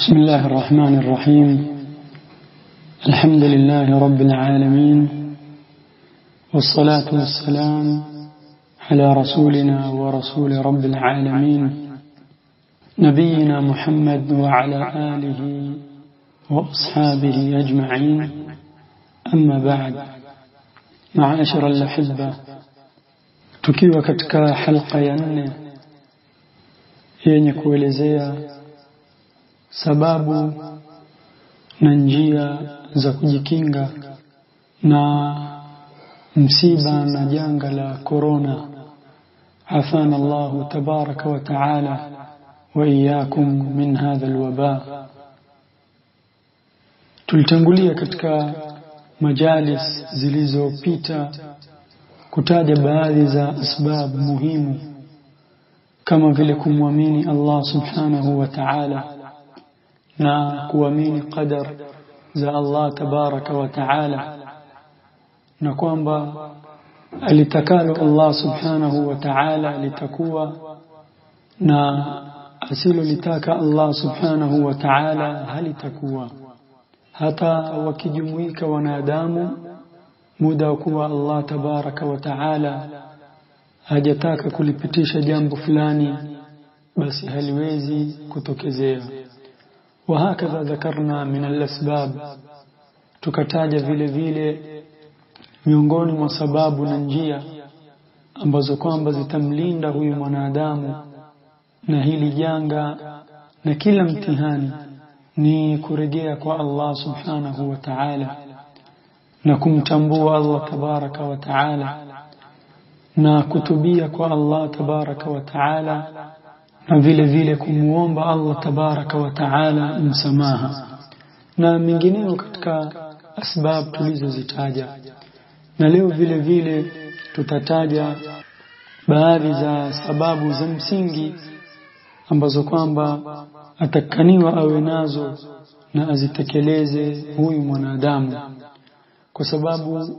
بسم الله الرحمن الرحيم. الحمد لله رب العالمين. والصلاة والسلام على رسولنا ورسول رب العالمين. نبينا محمد وعلى آله وأصحابه أجمعين. أما بعد. معاشر الأحبة. Tukiwa katika halqa ya nne sababu na njia za kujikinga na msiba na janga la korona afana Allah tabaraka wa taala wa iyyakum min hadha alwaba. Tulitangulia katika majalis zilizopita kutaja baadhi za asbab muhimu kama vile kumwamini Allah subhanahu wa ta'ala na kuamini qadar za Allah tabaraka wa ta'ala na kwamba alitakalo Allah subhanahu wa ta'ala litakuwa na asilolitaka Allah subhanahu wa ta'ala halitakuwa. Hata wakijumuika wanadamu muda wa kuwa Allah tabaraka wa taala hajataka kulipitisha jambo fulani basi haliwezi kutokezea وهكذا ذكرنا من الأسباب tukataja vile vile miongoni mwa sababu na njia ambazo kwamba zitamlinda huyu mwanadamu na hili janga na kila mtihani ni kurejea kwa Allah subhanahu wa ta'ala na kumtambua Allah tabaraka wa taala na kutubia kwa Allah tabaraka wa taala na vile vile kumuomba Allah tabaraka wa taala msamaha. Na mengineyo katika asbab tulizozitaja. Na leo vile vile tutataja baadhi za sababu za msingi ambazo kwamba atakaniwa awe nazo na azitekeleze huyu mwanadamu. Kwa sababu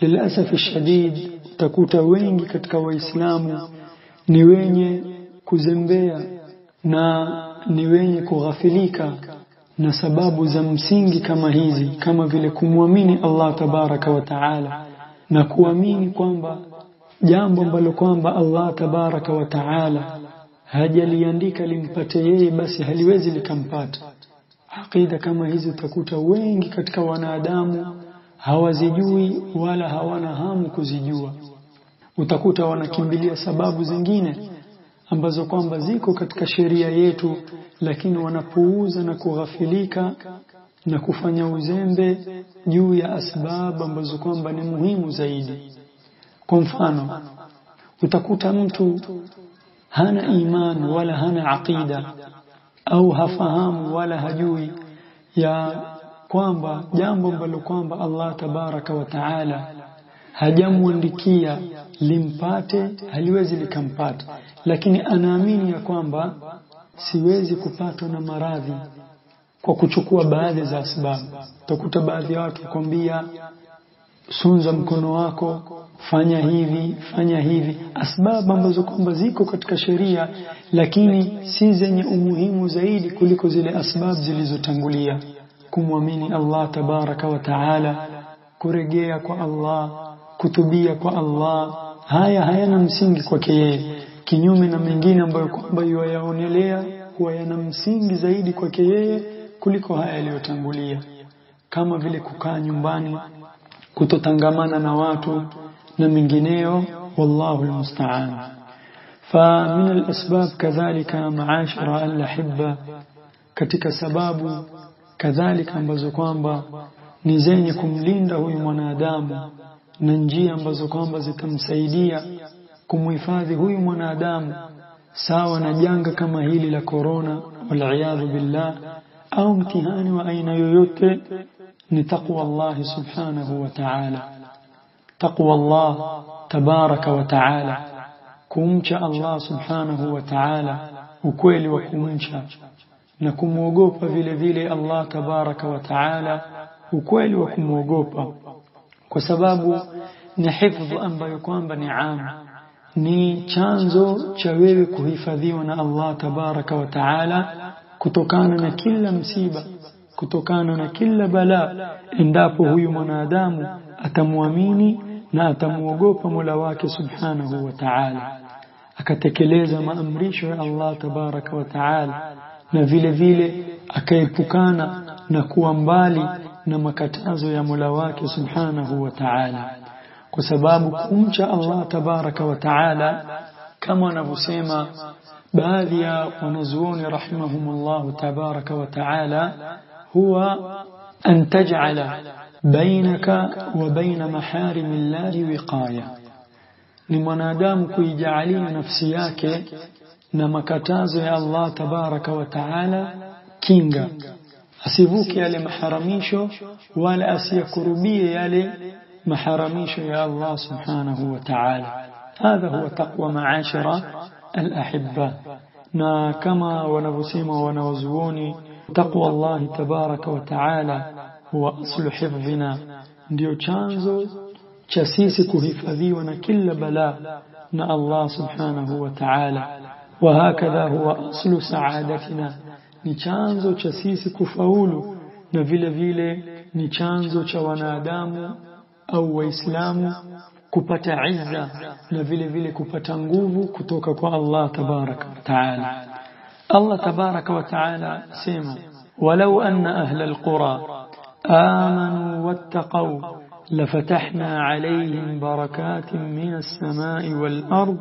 lilasafi shadid utakuta wengi katika waislamu ni wenye kuzembea na ni wenye kughafilika na sababu za msingi kama hizi kama vile kumwamini Allah tabaraka wa taala na kuamini kwamba jambo ambalo kwamba Allah tabaraka wa taala hajaliandika limpate yeye basi haliwezi likampata. Aqida kama hizi utakuta wengi katika wanadamu hawazijui wala hawana hamu kuzijua. Utakuta wanakimbilia sababu zingine ambazo kwamba ziko katika sheria yetu lakini wanapuuza na kughafilika na kufanya uzembe juu ya asbabu ambazo kwamba ni muhimu zaidi. Kwa mfano utakuta mtu hana iman wala hana aqida au hafahamu wala hajui ya kwamba jambo ambalo kwamba Allah tabaraka wa taala hajamwandikia limpate haliwezi likampata. Lakini anaamini ya kwamba siwezi kupatwa na maradhi kwa kuchukua baadhi za sababu utakuta baadhi ya watu kwambia sunza mkono wako fanya hivi fanya hivi. Asbabu ambazo kwamba ziko katika sheria lakini si zenye umuhimu zaidi kuliko zile asbabu zilizotangulia. Kumwamini Allah tabaraka wa taala kurejea kwa Allah kutubia kwa Allah haya hayana msingi kwake yeye kinyume na mengine ambayo kwamba yaonelea huwa yana msingi zaidi kwake yeye kuliko haya yaliyotangulia kama vile kukaa nyumbani kutotangamana na watu na mengineyo wallahu almusta'an فمن الأسباب كذلك معاشر الأحبة katika sababu kadhalika ambazo kwamba ni zenye kumlinda huyu mwanadamu na njia ambazo kwamba zitamsaidia kumhifadhi huyu mwanadamu sawa na janga kama hili la korona waliyadhu billah au mtihani wa aina yoyote ni taqwa Allah subhanahu wa ta'ala taqwa Allah tabaraka wa ta'ala kumcha Allah subhanahu wa ta'ala ukweli wa kumcha na kumwogopa vile vile Allah tabaraka wa taala ukweli wa kumwogopa kwa sababu ni hifdhi ambayo kwamba ni am. Ni chanzo cha wewe kuhifadhiwa na Allah tabaraka wa taala kutokana na kila msiba kutokana na kila balaa endapo huyu mwanadamu atamwamini na atamuogopa Mola wake subhanahu wa ta'ala. Akatekeleza maamrisho ya Allah tabaraka wa ta'ala na vile vile akaepukana na kuwa mbali na makatazo ya Mola wake subhanahu wa ta'ala kwa sababu kumcha Allah tabaraka wa ta'ala kama wanavyosema baadhi ya wanazuoni rahimahumullah tabaraka wa ta'ala huwa an taj'ala bainaka wa baina maharimillahi wiqaya ni mwanadamu kuijaalia nafsi yake na makatazo ya Allah tabaraka wa taala kinga asivuke yale maharamisho wala asiyakurubie yale maharamisho ya Allah subhanahu wa ta'ala هذا هو تقوى معاشر الأحبة na kama wanavyosema wanawazuoni taqwa Allah tabaraka wa taala huwa aslu hifdhina ndio chanzo cha sisi kuhifadhiwa na kila balaa na Allah subhanahu wa ta'ala wa hakadha huwa aslu saadatina ni chanzo cha sisi kufaulu na vile vile ni chanzo cha wanadamu au waislamu kupata izza na vile vile kupata nguvu kutoka kwa Allah tabaraka taala Allah tabaraka wa taala sema walau anna ahla alqura amanu wattaqu لفتحنا عليهم بركات من السماء والأرض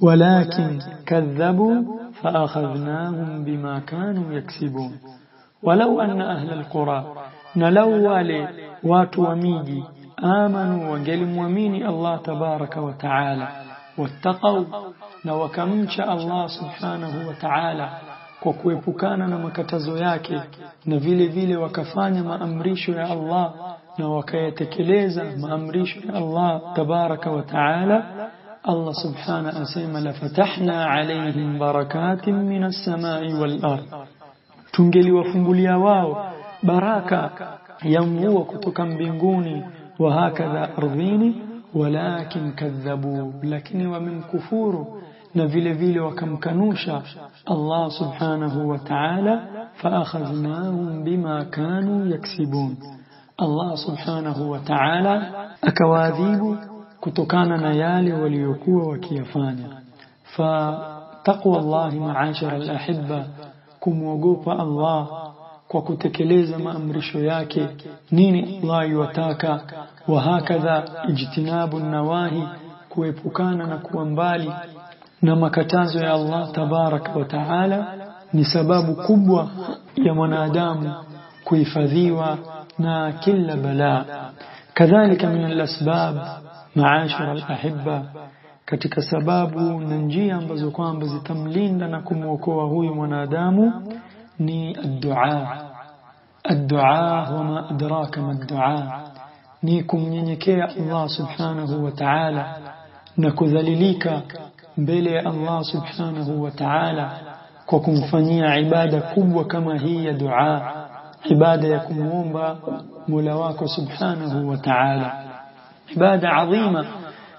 ولكن كذبوا فأخذناهم بما كانوا يكسبون. ولو أن أهل القرى نلو والي واتوا وميجي آمنوا وقلم وميني الله تبارك وتعالى واتقوا نوكمش الله سبحانه وتعالى. kwa kuepukana na makatazo yake na vile vile wakafanya maamrisho ya Allah na wakayatekeleza maamrisho ya Allah tabaraka wa taala الله سبحانه أسيما لفتحنا عليهم بركات من السماء والأرض. تنجلي وفنجلي واو بركة ينبو كتكم بنجوني وهكذا أرضيني ولكن كذبوا لكن ومن كفور نفيل فيل وكم كنوشا الله سبحانه وتعالى فأخذناهم بما كانوا يكسبون الله سبحانه وتعالى أكواذيب kutokana na yale waliokuwa wakiyafanya. Fa taqwa Allah ma'ashara al-ahibba kumwogopa Allah kwa kutekeleza maamrisho yake nini Allah yuwataka? Wa hakadha ijtinabu nawahi kuepukana na kuwa mbali na makatazo ya Allah tabaraka wa taala ni sababu kubwa ya mwanadamu kuhifadhiwa na kila balaa. Kadhalika min alasbab maashara alahibba katika sababu na njia ambazo kwamba zitamlinda na kumwokoa huyu mwanadamu ni addua. Addua wama adraka ma addua. Ni kumnyenyekea Allah subhanahu wa ta'ala na kudhalilika mbele ya Allah subhanahu wa ta'ala kwa kumfanyia ibada kubwa kama hii ya dua ibada ya kumwomba Mola wako subhanahu wa ibada adhima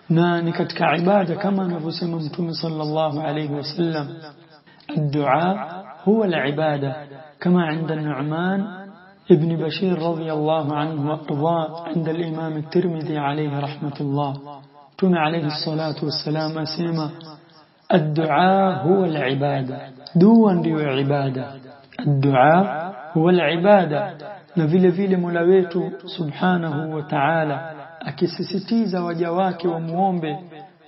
na ni katika ibada kama mtume sallallahu alayhi wasallam الدعاء هو العبادة كما عند النعمان ابن بشير رضي الله عنه وأرضاه عند الإمام الترمذي عليه رحمة الله. تم عليه الصلاة والسلام أسيما. الدعاء هو العبادة دون ديو عبادة. الدعاء هو العبادة. نفيل فيل ملويت سبحانه وتعالى. Akisisitiza waja wake wamuombe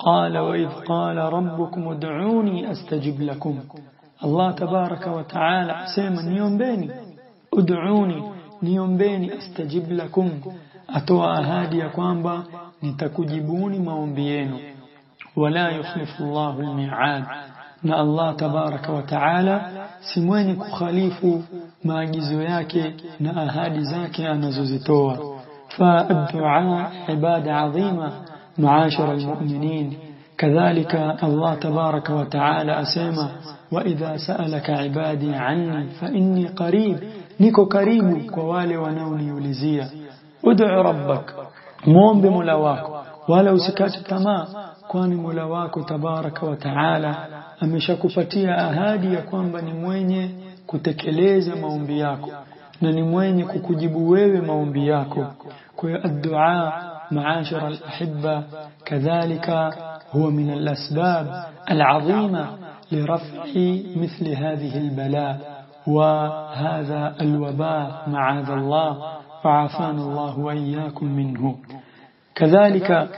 qala wa idh qala rabbukum ud'uni astajib lakum. Allah tabaraka wa taala asema niombeni ud'uni niombeni astajib lakum. Atoa ahadi ya kwamba nitakujibuni maombi yenu. Wala yukhlifu Allahu al-mi'ad. Na Allah tabaraka wa taala si mwenye kukhalifu maagizo yake na ahadi zake anazozitoa فالدعاء عبادة عظيمة معاشر المؤمنين. كذلك الله تبارك وتعالى أسيما وإذا سألك عبادي عني فإني قريب نيكو قريب كوالي ونوني يلزيا ادع ربك موم بملواك ولو سكات التماء kwani Mola wako tabaraka wa taala ameshakupatia ahadi ya kwamba ni mwenye na ni mwenye kukujibu wewe maombi yako. Kwa addu'a معاشر الأحبة كذلك هو من الأسباب العظيمة لرفع مثل هذه البلاء وهذا الوباء معاذ الله فعافانا الله وإياكم منه كذلك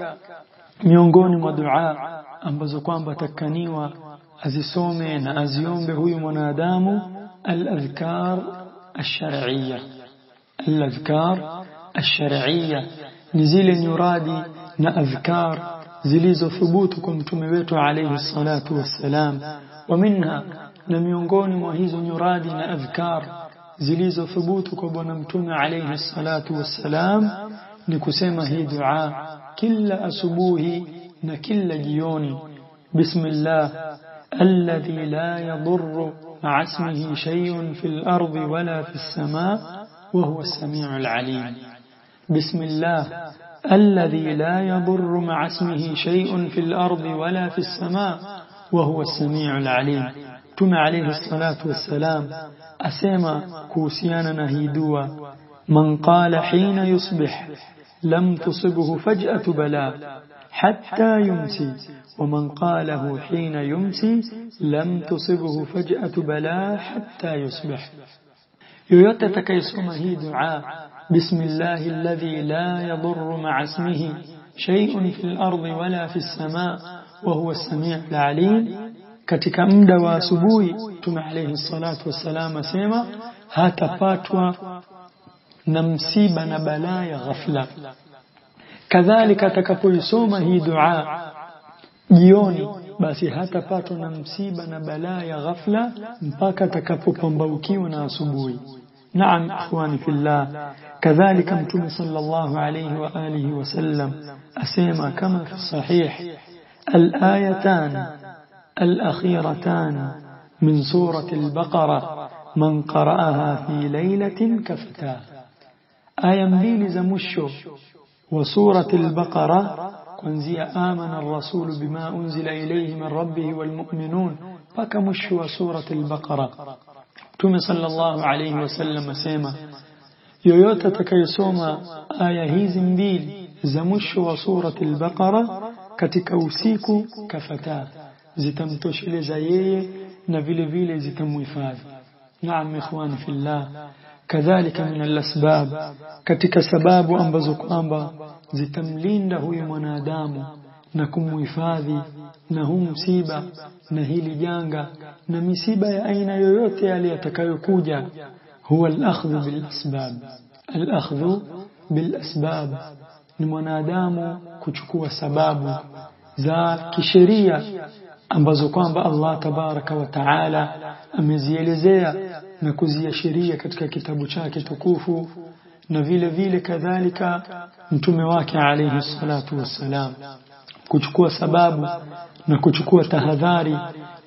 ميونغون ودعاء أن بزقوان بتكنيوة أزي سومين أزيوم بهوي منادام الأذكار الشرعية الأذكار الشرعية. نزيل يرادي نأذكار زليز ثبوتكم تمويت عليه الصلاة والسلام. ومنها لم ينقون وهيز يرادي نأذكار زليز ثبوتكم ونمتم عليه الصلاة والسلام. لكسيمة دعاء كل أسبوه نكل جيوني بسم الله. الذي لا يضر مع اسمه شيء في الأرض ولا في السماء وهو السميع العليم. بسم الله. الذي لا يضر مع اسمه شيء في الأرض ولا في السماء وهو السميع العليم. تم عليه الصلاة والسلام. أسيما كوسيانا نهيدوا. من قال حين يصبح لم تصبه فجأة بلاء حتى يمسي. ومن قاله حين يمسي لم تصبه فجأة بلاء حتى يصبح. يوتى تكيسوم دعاء بسم الله الذي لا يضر مع اسمه شيء في الأرض ولا في السماء وهو السميع العليم. katika muda wa تم عليه الصلاة والسلام سيما. asema فاتوى na msiba na balaa ya ghafla دعاء. Jioni basi hatapatwa na msiba na balaa ya ghafla mpaka atakapopambaukiwa na asubuhi. نعم إخواني في الله كذلك متوم صلى الله عليه وآله وسلم أسيما كما في الصحيح الآيتان الأخيرتان من سورة البقرة من قرأها في ليلة كفتاه آية مبيل زمشو وسورة البقرة كنزي آمن الرسول بما أنزل إليه من ربه والمؤمنون. فكمشوا سورة البقرة. تم صلى الله عليه وسلم سيما. يويوتا تكيسوما آية هيزم بيل زمشوا سورة البقرة كتكوسيك كفتاة. زتمتوش لزيي نبيل بيل زتم وفاد نعم إخواني في الله. Kadhalika min al-asbab katika sababu ambazo kwamba zitamlinda huyu mwanadamu na kumhifadhi na huu msiba na hili janga na misiba ya aina yoyote yale yatakayokuja huwa al-akhdhu bil asbab al-akhdhu bil asbab ni mwanadamu kuchukua sababu za kisheria ambazo kwamba Allah tabaraka wa taala amezielezea na kuziashiria katika kitabu chake tukufu na vile vile kadhalika mtume wake alayhi salatu wassalam kuchukua sababu na kuchukua tahadhari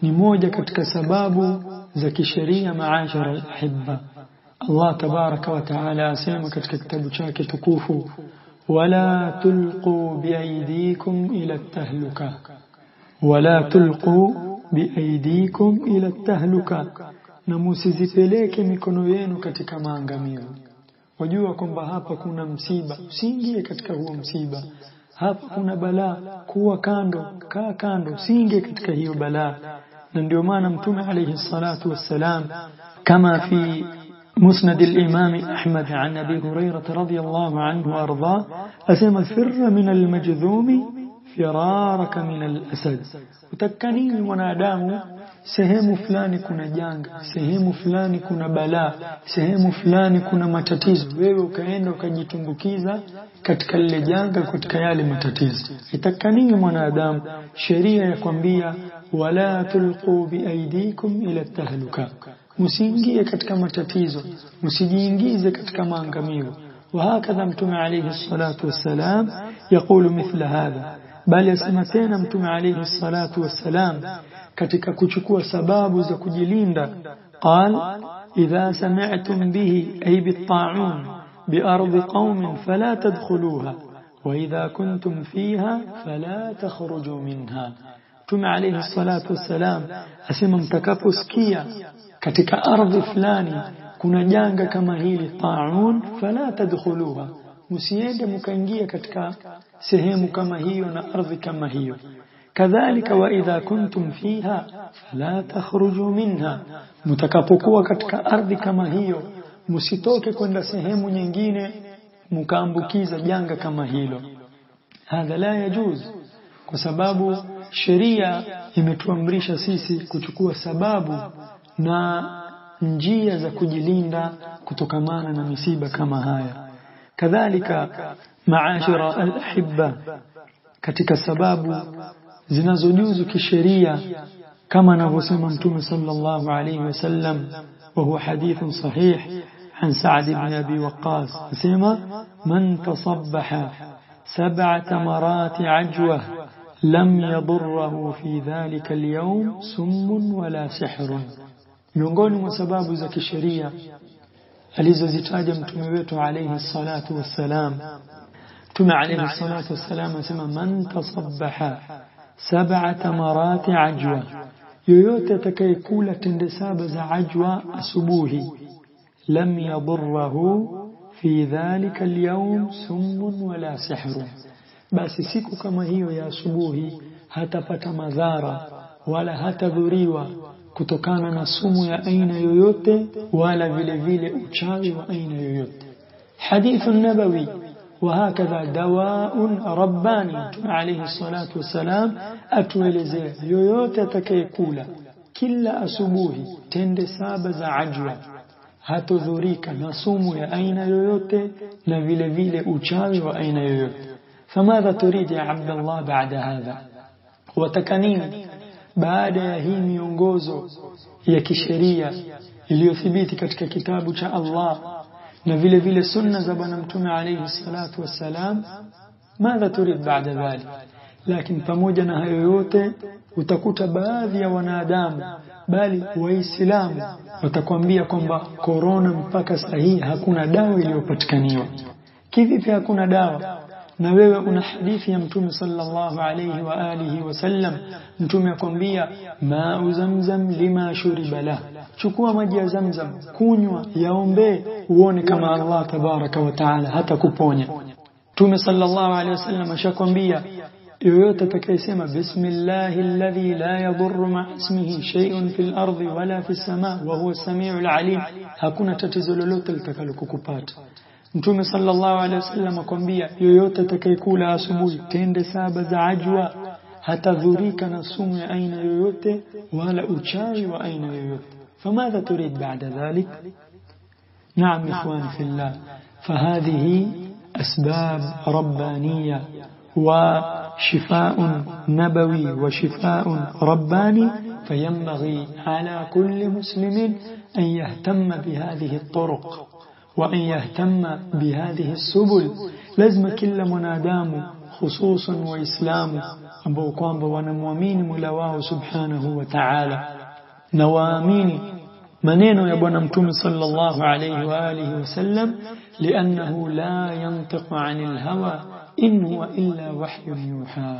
ni moja katika sababu za kisheria maashara al-ahibba الله تبارك وتعالى asema katika kitabu chake tukufu ولا تلقوا بأيديكم إلى التهلكة ولا تلقوا بأيديكم إلى التهلكة. na msizipeleke mikono yenu katika maangamio ujue kwamba hapa kuna msiba usiingie katika huo msiba hapa kuna balaa kaa kando kaa kando usiingie katika hiyo balaa نديو ما نمتم عليه الصلاة والسلام كما في مسند الإمام أحمد عن أبي هريرة رضي الله عنه وأرضاه أسمى فر من المجذوم firaraka min al-asad, utaka nini mwanadamu? Sehemu fulani kuna janga, sehemu fulani kuna balaa, sehemu fulani kuna matatizo, wewe ukaenda ukajitumbukiza katika lile janga, katika yale matatizo, itaka nini mwanadamu? Sheria yakwambia wala tulqu biaidikum ila tahluka, msiingie katika matatizo, msijiingize katika maangamio. Wahakadha Mtume alayhi salatu wassalam yaqulu mithla hadha bali asema tena mtume alayhi salatu wassalam katika kuchukua sababu za kujilinda qal idha sami'tum bihi ay bit-ta'un bi'ardi qaumin fala tadkhuluha wa idha kuntum fiha fala takhruju minha mtume alayhi salatu wassalam asema mtakaposikia katika ardhi fulani kuna janga kama hili taun fala tadkhuluha msiende mkaingia katika sehemu kama hiyo na ardhi kama hiyo. Kadhalika wa idha kuntum fiha fala takhruju minha. Mtakapokuwa katika ardhi kama hiyo msitoke kwenda sehemu nyingine mkaambukiza janga kama hilo. Hadha la yajuz kwa sababu sheria imetuamrisha sisi kuchukua sababu na njia za kujilinda kutokamana na misiba kama haya كذلك معاشر الأحبة كتك سباب زنزنوز كشرية كما نغس منتم صلى الله عليه وسلم وهو حديث صحيح عن سعد بن أبي وقاص. سيما من تصبح سبع تمرات عجوة لم يضره في ذلك اليوم سم ولا سحر. يقولون سباب زكي الشرية. Alizozitaja mtume wetu alayhi salatu wassalam mtume alayhi salatu wassalam asema man tasabbaha sab'a tamarati ajwa yoyote atakayekula tende saba za ajwa asubuhi lam yadurruhu fi dhalika alyawm summun wala sihrun basi siku kama hiyo ya asubuhi hatapata madhara wala hatadhuriwa kutokana na sumu ya aina yoyote wala vile vile uchawi wa aina yoyote حديث نبوي وهكذا دواء رباني عليه الصلاة والسلام أتوelezea yoyote atakayekula kila asubuhi tende saba za ajwa hatodhurika na sumu ya aina yoyote na vile vile uchawi wa aina yoyote famadha turid ya abdallah baada hadha wataka nini baada ya hii miongozo ya kisheria iliyothibiti katika kitabu cha Allah na vile vile sunna za bwana mtume alayhi salatu wassalam madha turid baada dhalik? Lakini pamoja na hayo yote utakuta baadhi ya wanadamu bali waislamu watakwambia kwamba korona mpaka sahihi hakuna dawa iliyopatikaniwa. Kivipi hakuna dawa na wewe una hadithi ya mtume sallallahu alayhi wa alihi wasallam mtume akwambia ma'u zamzam lima shuriba la chukua maji ya zamzam kunywa yaombe uone kama Allah tabaraka wa taala hata kuponya mtume sallallahu alayhi wasallam ashakwambia yoyote atakayesema bismillahi alladhi la yadhurru ma ismihi shay'un fil ardi wala fis samaa wa huwa as-sami'ul hakuna tatizo lolote litakalokukupata Mtume sallallahu alaihi wasallam akwambia yoyote atakayekula asubuhi tende saba za ajwa hatadhurika na sumu ya aina yoyote wala uchawi wa aina yoyote فماذا تريد بعد ذلك نعم إخواني في الله فهذه أسباب ربانية وشفاء نبوي وشفاء رباني فينبغي على كل مسلم أن يهتم بهذه الطرق وإن يهتم بهذه السبل لازم كل منادام خصوصا وإسلام أبو قام ونموامين ملواه سبحانه وتعالى. نوامين منين يا ابو نمتوم صلى الله عليه وآله وسلم؟ لأنه لا ينطق عن الهوى إن هو إلا وحي يوحى.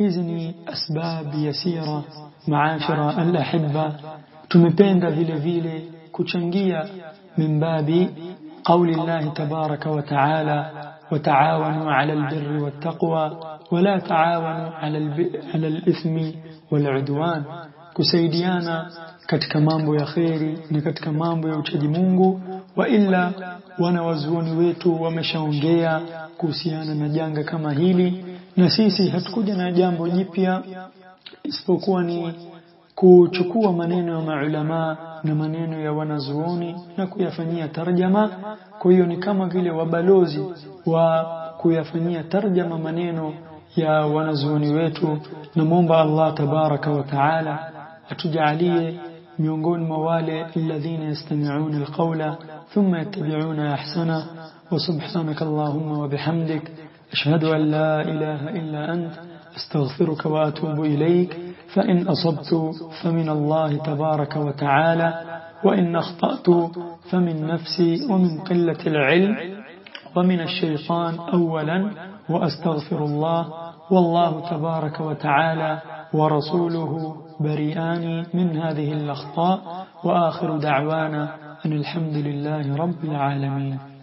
إذني أسباب يسيرة معاشرة الأحبة تمتين ذا فيلي فيلي kuchangia من باب قول الله تبارك وتعالى وتعاونوا على البر والتقوى ولا تعاونوا على, على الإثم والعدوان. kusaidiana katika mambo ya kheri na katika mambo ya uchaji Mungu wale wanazuoni wetu wameshaona kuhusiana na janga kama hili na sisi hatukuja na jambo jipya اسبوكواني kuchukua maneno ya maulama na maneno ya wanazuoni na kuyafanyia tarjama kwa hiyo ni kama vile wabalozi wa kuyafanyia tarjama maneno ya wanazuoni wetu na muomba Allah tabaraka wa taala atujalie miongoni mwa wale alladhina yastami'una alqawla thumma yattabi'una ahsana wa subhanaka allahumma wa bihamdik ashhadu an la ilaha illa ant astaghfiruka wa atubu ilayk فإن أصبت فمن الله تبارك وتعالى وإن أخطأت فمن نفسي ومن قلة العلم. ومن الشيطان أولا وأستغفر الله والله تبارك وتعالى ورسوله بريئان من هذه الأخطاء. وآخر دعوانا أن الحمد لله رب العالمين.